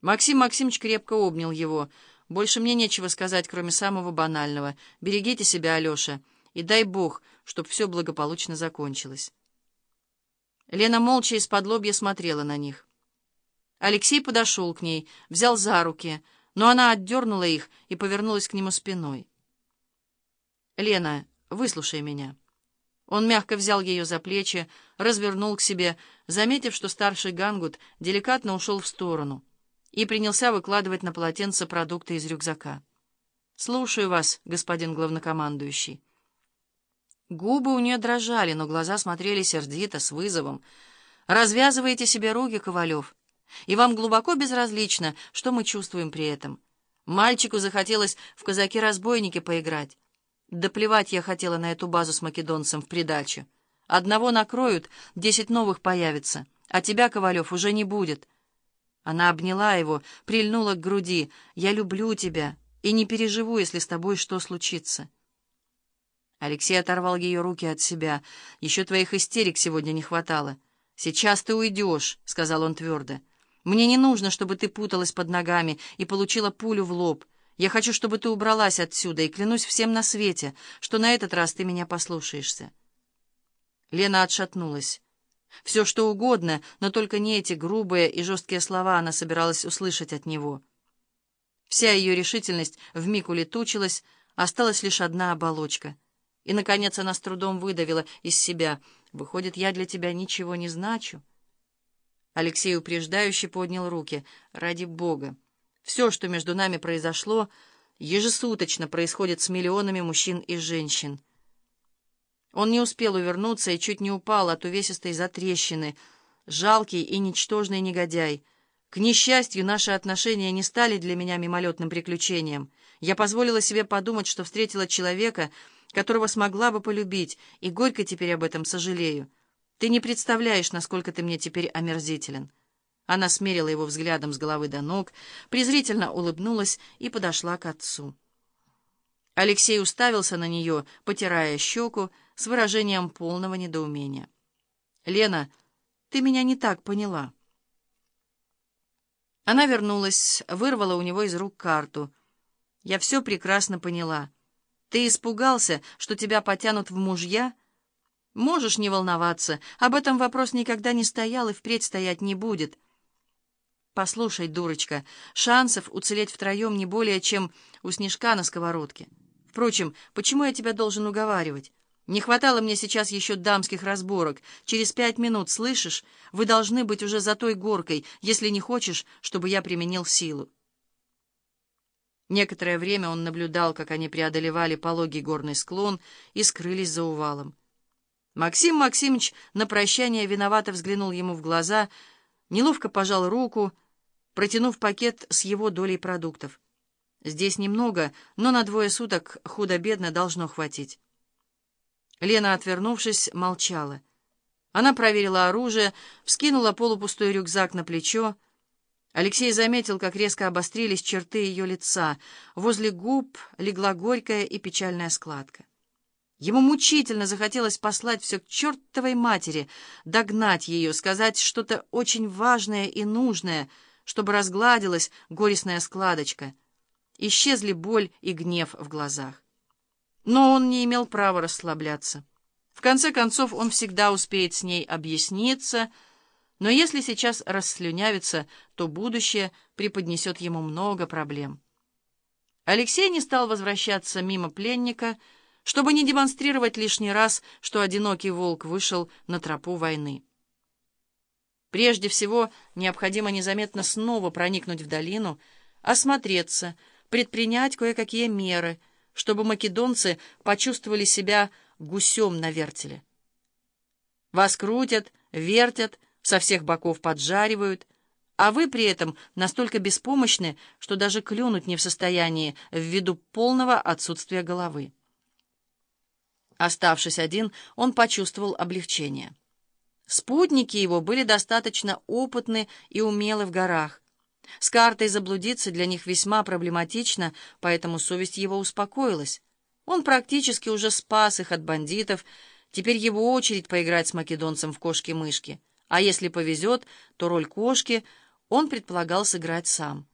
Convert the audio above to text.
Максим Максимович крепко обнял его. «Больше мне нечего сказать, кроме самого банального. Берегите себя, Алеша, и дай Бог, чтоб все благополучно закончилось». Лена молча из-под лобья смотрела на них. Алексей подошел к ней, взял за руки, но она отдернула их и повернулась к нему спиной. «Лена, выслушай меня». Он мягко взял ее за плечи, развернул к себе, заметив, что старший Гангут деликатно ушел в сторону — и принялся выкладывать на полотенце продукты из рюкзака. «Слушаю вас, господин главнокомандующий». Губы у нее дрожали, но глаза смотрели сердито, с вызовом. «Развязываете себе руки, Ковалев, и вам глубоко безразлично, что мы чувствуем при этом. Мальчику захотелось в казаки-разбойники поиграть. Да плевать я хотела на эту базу с македонцем в придачу. Одного накроют, десять новых появится, а тебя, Ковалев, уже не будет». Она обняла его, прильнула к груди. «Я люблю тебя и не переживу, если с тобой что случится». Алексей оторвал ее руки от себя. «Еще твоих истерик сегодня не хватало. Сейчас ты уйдешь», — сказал он твердо. «Мне не нужно, чтобы ты путалась под ногами и получила пулю в лоб. Я хочу, чтобы ты убралась отсюда, и клянусь всем на свете, что на этот раз ты меня послушаешься». Лена отшатнулась. Все, что угодно, но только не эти грубые и жесткие слова она собиралась услышать от него. Вся ее решительность вмиг улетучилась, осталась лишь одна оболочка. И, наконец, она с трудом выдавила из себя. «Выходит, я для тебя ничего не значу?» Алексей упреждающе поднял руки. «Ради Бога! Все, что между нами произошло, ежесуточно происходит с миллионами мужчин и женщин». Он не успел увернуться и чуть не упал от увесистой затрещины. Жалкий и ничтожный негодяй. К несчастью, наши отношения не стали для меня мимолетным приключением. Я позволила себе подумать, что встретила человека, которого смогла бы полюбить, и горько теперь об этом сожалею. Ты не представляешь, насколько ты мне теперь омерзителен. Она смерила его взглядом с головы до ног, презрительно улыбнулась и подошла к отцу. Алексей уставился на нее, потирая щеку, с выражением полного недоумения. «Лена, ты меня не так поняла». Она вернулась, вырвала у него из рук карту. «Я все прекрасно поняла. Ты испугался, что тебя потянут в мужья?» «Можешь не волноваться, об этом вопрос никогда не стоял и впредь стоять не будет». «Послушай, дурочка, шансов уцелеть втроем не более, чем у снежка на сковородке. Впрочем, почему я тебя должен уговаривать?» Не хватало мне сейчас еще дамских разборок. Через пять минут, слышишь? Вы должны быть уже за той горкой, если не хочешь, чтобы я применил силу. Некоторое время он наблюдал, как они преодолевали пологий горный склон и скрылись за увалом. Максим Максимович на прощание виновато взглянул ему в глаза, неловко пожал руку, протянув пакет с его долей продуктов. Здесь немного, но на двое суток худо-бедно должно хватить. Лена, отвернувшись, молчала. Она проверила оружие, вскинула полупустой рюкзак на плечо. Алексей заметил, как резко обострились черты ее лица. Возле губ легла горькая и печальная складка. Ему мучительно захотелось послать все к чертовой матери, догнать ее, сказать что-то очень важное и нужное, чтобы разгладилась горестная складочка. Исчезли боль и гнев в глазах. Но он не имел права расслабляться. В конце концов, он всегда успеет с ней объясниться, но если сейчас расслюнявится, то будущее преподнесет ему много проблем. Алексей не стал возвращаться мимо пленника, чтобы не демонстрировать лишний раз, что одинокий волк вышел на тропу войны. Прежде всего, необходимо незаметно снова проникнуть в долину, осмотреться, предпринять кое-какие меры — чтобы македонцы почувствовали себя гусем на вертеле. Вас крутят, вертят, со всех боков поджаривают, а вы при этом настолько беспомощны, что даже клюнуть не в состоянии ввиду полного отсутствия головы. Оставшись один, он почувствовал облегчение. Спутники его были достаточно опытны и умелы в горах, с картой заблудиться для них весьма проблематично, поэтому совесть его успокоилась. Он практически уже спас их от бандитов, теперь его очередь поиграть с македонцем в кошки-мышки. А если повезет, то роль кошки он предполагал сыграть сам.